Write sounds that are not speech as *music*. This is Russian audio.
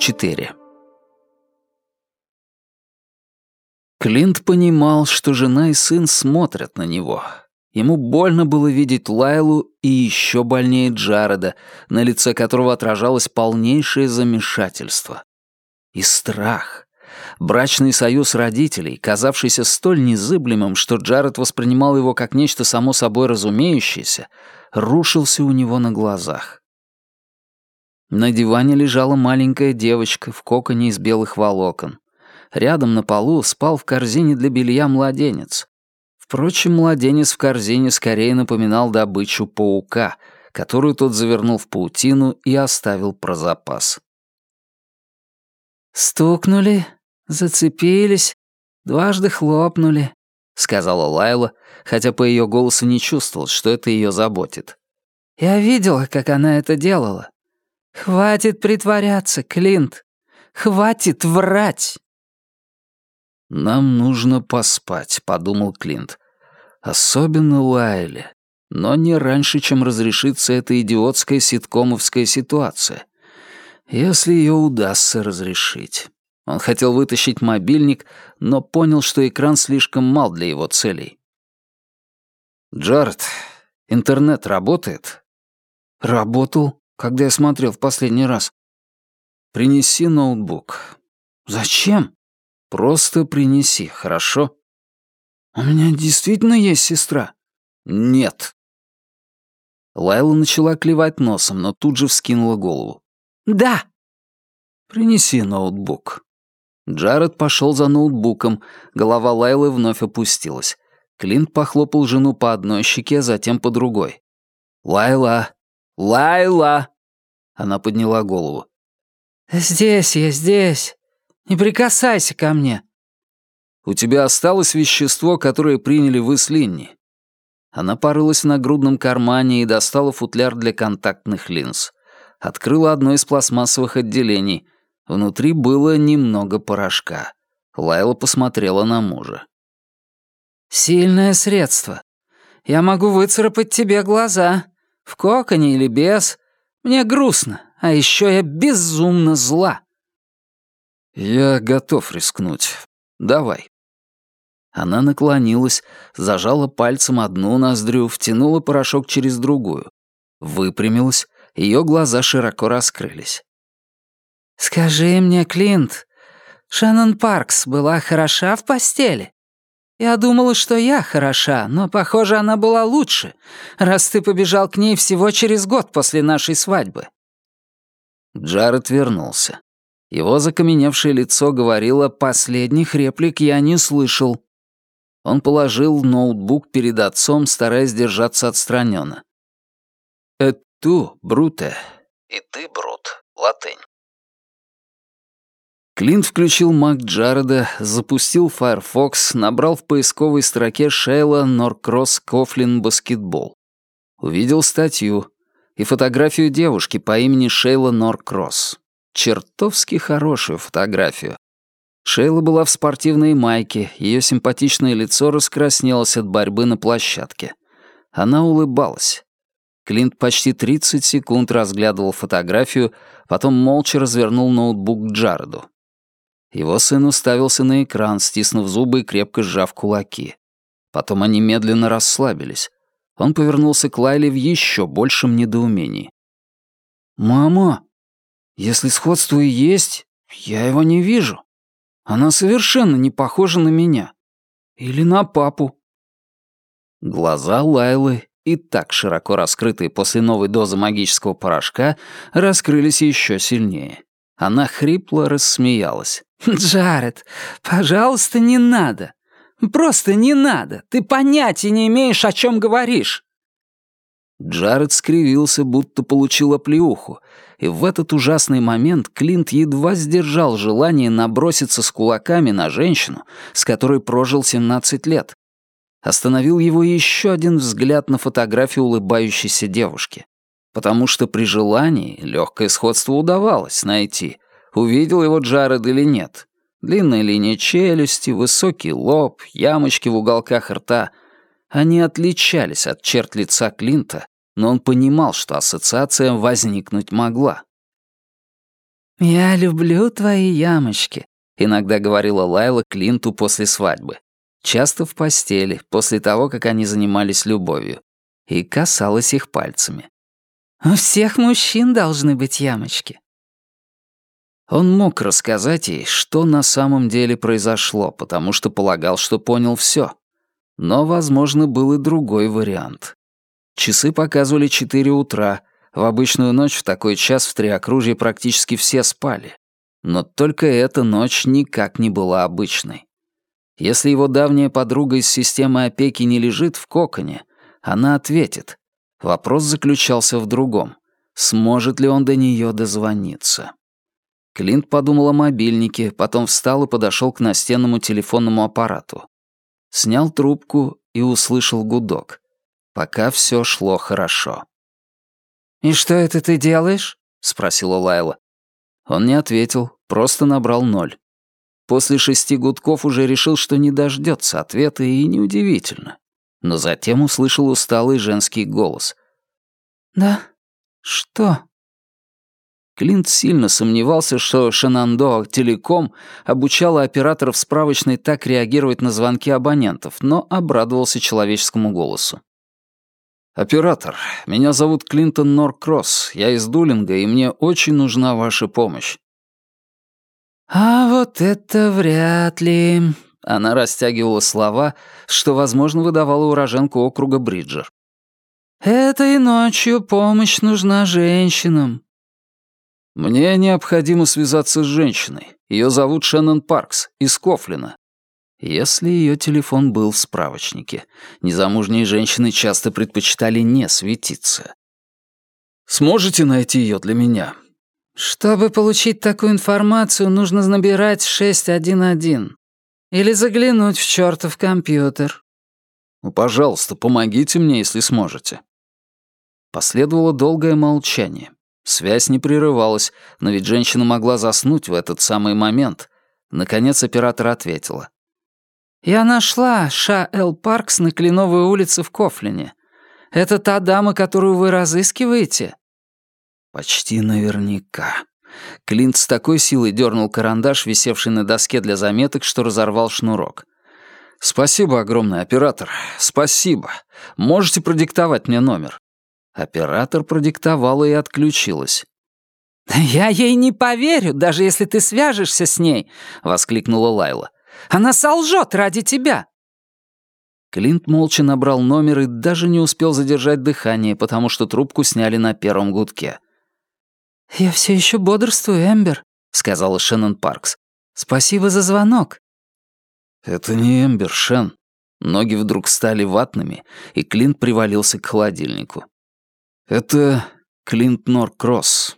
4. Клинт понимал, что жена и сын смотрят на него. Ему больно было видеть Лайлу и еще больнее Джареда, на лице которого отражалось полнейшее замешательство. И страх. Брачный союз родителей, казавшийся столь незыблемым, что Джаред воспринимал его как нечто само собой разумеющееся, рушился у него на глазах. На диване лежала маленькая девочка в коконе из белых волокон. Рядом на полу спал в корзине для белья младенец. Впрочем, младенец в корзине скорее напоминал добычу паука, которую тот завернул в паутину и оставил про запас. «Стукнули, зацепились, дважды хлопнули», — сказала Лайла, хотя по ее голосу не чувствовал, что это ее заботит. «Я видела, как она это делала. Хватит притворяться, Клинт. Хватит врать!» «Нам нужно поспать», — подумал Клинт. «Особенно Лайле. Но не раньше, чем разрешится эта идиотская ситкомовская ситуация. Если ее удастся разрешить». Он хотел вытащить мобильник, но понял, что экран слишком мал для его целей. «Джаред, интернет работает?» «Работал, когда я смотрел в последний раз». «Принеси ноутбук». «Зачем?» Просто принеси, хорошо? У меня действительно есть сестра? Нет. Лайла начала клевать носом, но тут же вскинула голову. Да. Принеси ноутбук. Джаред пошел за ноутбуком, голова Лайлы вновь опустилась. Клинт похлопал жену по одной щеке, затем по другой. «Лайла! Лайла!» Она подняла голову. «Здесь я, здесь!» Не прикасайся ко мне!» «У тебя осталось вещество, которое приняли вы с Линни». Она порылась в нагрудном кармане и достала футляр для контактных линз. Открыла одно из пластмассовых отделений. Внутри было немного порошка. Лайла посмотрела на мужа. «Сильное средство. Я могу выцарапать тебе глаза. В коконе или без. Мне грустно, а еще я безумно зла. «Я готов рискнуть. Давай». Она наклонилась, зажала пальцем одну ноздрю, втянула порошок через другую. Выпрямилась, ее глаза широко раскрылись. «Скажи мне, Клинт, Шеннон Паркс была хороша в постели? Я думала, что я хороша, но, похоже, она была лучше, раз ты побежал к ней всего через год после нашей свадьбы». Джаред вернулся. Его закаменевшее лицо говорило «последних реплик я не слышал». Он положил ноутбук перед отцом, стараясь держаться отстраненно. «Эту, бруте». «И ты, брут», латынь. Клинт включил Мак Джареда, запустил Firefox, набрал в поисковой строке Шейла Норкросс Кофлин Баскетбол. Увидел статью и фотографию девушки по имени Шейла Норкросс. Чертовски хорошую фотографию. Шейла была в спортивной майке, ее симпатичное лицо раскраснелось от борьбы на площадке. Она улыбалась. Клинт почти 30 секунд разглядывал фотографию, потом молча развернул ноутбук к Джареду. Его сын уставился на экран, стиснув зубы и крепко сжав кулаки. Потом они медленно расслабились. Он повернулся к Лайле в еще большем недоумении. «Мама!» Если сходство и есть, я его не вижу. Она совершенно не похожа на меня. Или на папу. Глаза Лайлы, и так широко раскрытые после новой дозы магического порошка, раскрылись еще сильнее. Она хрипло рассмеялась. «Джаред, пожалуйста, не надо. Просто не надо. Ты понятия не имеешь, о чем говоришь». Джаред скривился, будто получил оплеуху, и в этот ужасный момент Клинт едва сдержал желание наброситься с кулаками на женщину, с которой прожил 17 лет. Остановил его еще один взгляд на фотографию улыбающейся девушки. Потому что при желании легкое сходство удавалось найти, увидел его Джаред или нет. Длинная линия челюсти, высокий лоб, ямочки в уголках рта — они отличались от черт лица Клинта, но он понимал, что ассоциация возникнуть могла. «Я люблю твои ямочки», — иногда говорила Лайла Клинту после свадьбы. Часто в постели, после того, как они занимались любовью. И касалась их пальцами. «У всех мужчин должны быть ямочки». Он мог рассказать ей, что на самом деле произошло, потому что полагал, что понял все. Но, возможно, был и другой вариант. Часы показывали четыре утра. В обычную ночь в такой час в Триокружье практически все спали. Но только эта ночь никак не была обычной. Если его давняя подруга из системы опеки не лежит в коконе, она ответит. Вопрос заключался в другом. Сможет ли он до нее дозвониться? Клинт подумал о мобильнике, потом встал и подошел к настенному телефонному аппарату. Снял трубку и услышал гудок. Пока все шло хорошо. «И что это ты делаешь?» — спросила Лайла. Он не ответил, просто набрал ноль. После шести гудков уже решил, что не дождется ответа, и неудивительно. Но затем услышал усталый женский голос. «Да? Что?» Клинт сильно сомневался, что Шенандо Телеком обучала операторов справочной так реагировать на звонки абонентов, но обрадовался человеческому голосу. «Оператор, меня зовут Клинтон Норкросс, я из Дулинга, и мне очень нужна ваша помощь». «А вот это вряд ли...» Она растягивала слова, что, возможно, выдавала уроженку округа Бриджер. «Этой ночью помощь нужна женщинам». «Мне необходимо связаться с женщиной. Ее зовут Шеннон Паркс, из Кофлина. Если ее телефон был в справочнике, незамужние женщины часто предпочитали не светиться. «Сможете найти ее для меня?» «Чтобы получить такую информацию, нужно набирать 611. Или заглянуть в чертов компьютер». Ну, «Пожалуйста, помогите мне, если сможете». Последовало долгое молчание. Связь не прерывалась, но ведь женщина могла заснуть в этот самый момент. Наконец оператор ответила. «Я нашла Ша Эл Паркс на Кленовой улице в Кофлине. Это та дама, которую вы разыскиваете?» Почти наверняка. Клинт с такой силой дернул карандаш, висевший на доске для заметок, что разорвал шнурок. «Спасибо огромное, оператор. Спасибо. Можете продиктовать мне номер?» Оператор продиктовала и отключилась. *laughs* «Я ей не поверю, даже если ты свяжешься с ней!» — воскликнула Лайла. Она солжет ради тебя!» Клинт молча набрал номер и даже не успел задержать дыхание, потому что трубку сняли на первом гудке. «Я все еще бодрствую, Эмбер», — сказала Шеннон Паркс. «Спасибо за звонок». «Это не Эмбер, Шен». Ноги вдруг стали ватными, и Клинт привалился к холодильнику. «Это Клинт Норкросс.